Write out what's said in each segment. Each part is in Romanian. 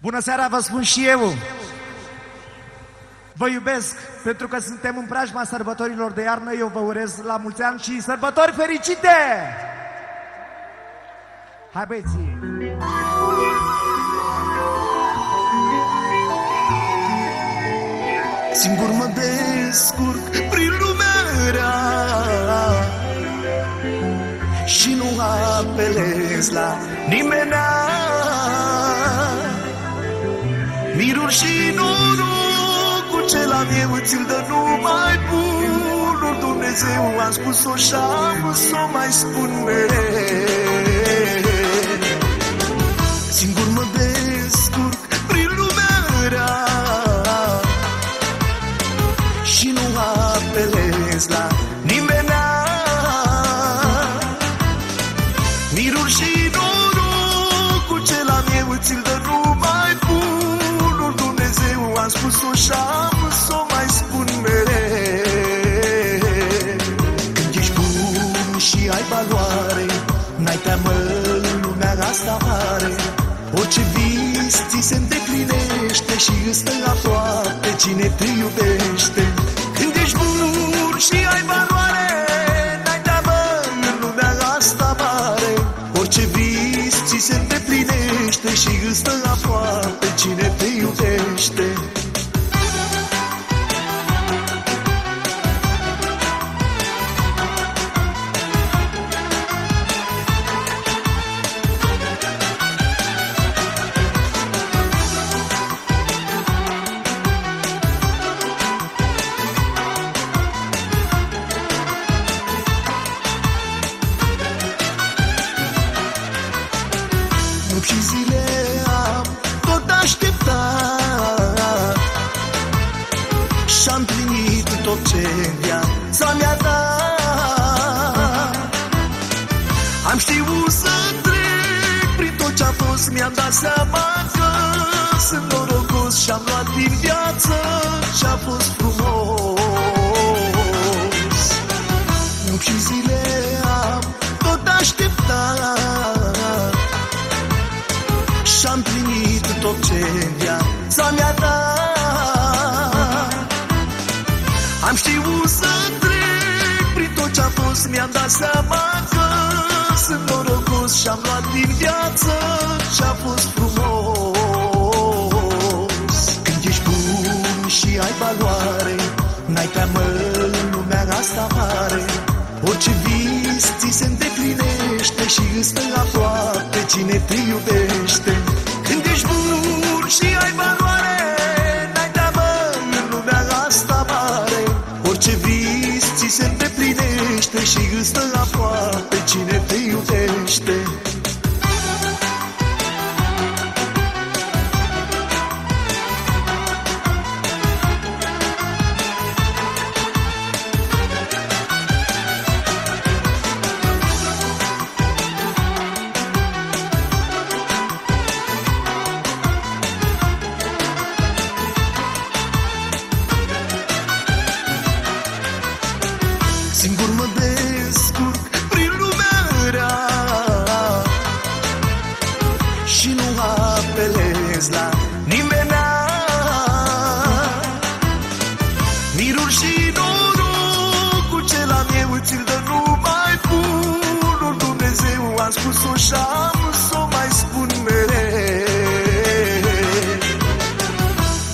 Bună seara, vă spun și eu. Vă iubesc pentru că suntem în preajma sărbătorilor de iarnă. Eu vă urez la mulți ani și sărbători fericite! Hai băieții! Singur mă descurc prin lumea rea Și nu apelez la nimeni Miruri și norocul ce am eu ți-l dă numai bunul Dumnezeu. Am spus-o și am să o mai spun mereu. Singur mă descurc prin lumea rea Și nu apelez la N-ai teamă în lumea asta mare Orice vis ți se îndeplinește Și îți stă la toate cine te iubește. Când ești bun și ai valoare N-ai teamă în lumea asta mare. Orice vis ți se îndeplinește Și îți stă la toate Nopți și zile am tot așteptat. Și-am primit tot ce în viața mi-a dat. Am știut să trec prin tot ce-a fost Mi-am dat seama că sunt norocos Și-am luat din Am știut să trec prin tot ce-a fost Mi-am dat seama că sunt norocos Și-am luat din viață ce-a fost frumos. Când ești bun și ai valoare N-ai teamă în lumea asta mare. Orice vis ți se îndeplinește Și îți stă la toate cine te iubește îndeplinește Și îți stă la Miruri și norocul ce l-am eu ți-l dă numai bunul. Dumnezeu Am spus-o și am să o mai spun mereu.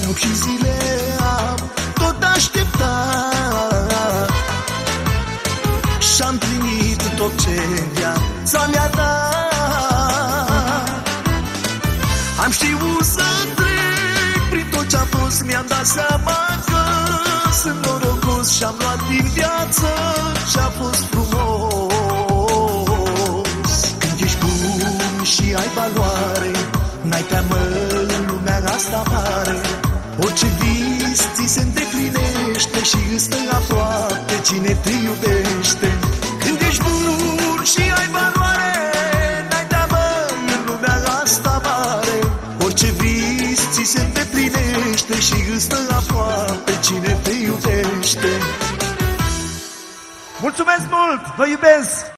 Nopți și zile am tot așteptat Și-am primit tot ce în viața mi-a dat. Am știut să trec prin tot ce-a fost Mi-am dat seama că sunt norocos Și-am luat din viață ce-a fost frumos. Când ești bun și ai valoare N-ai teamă în lumea asta mare. Orice vis ți se îndeplinește Și îți stă la toate cine te iubește. Când ești bun și ai valoare N-ai teamă în lumea asta mare. Orice vis ți se îndeplinește Și îți stă la toate cine te iubește Mulțumesc mult! Vă iubesc!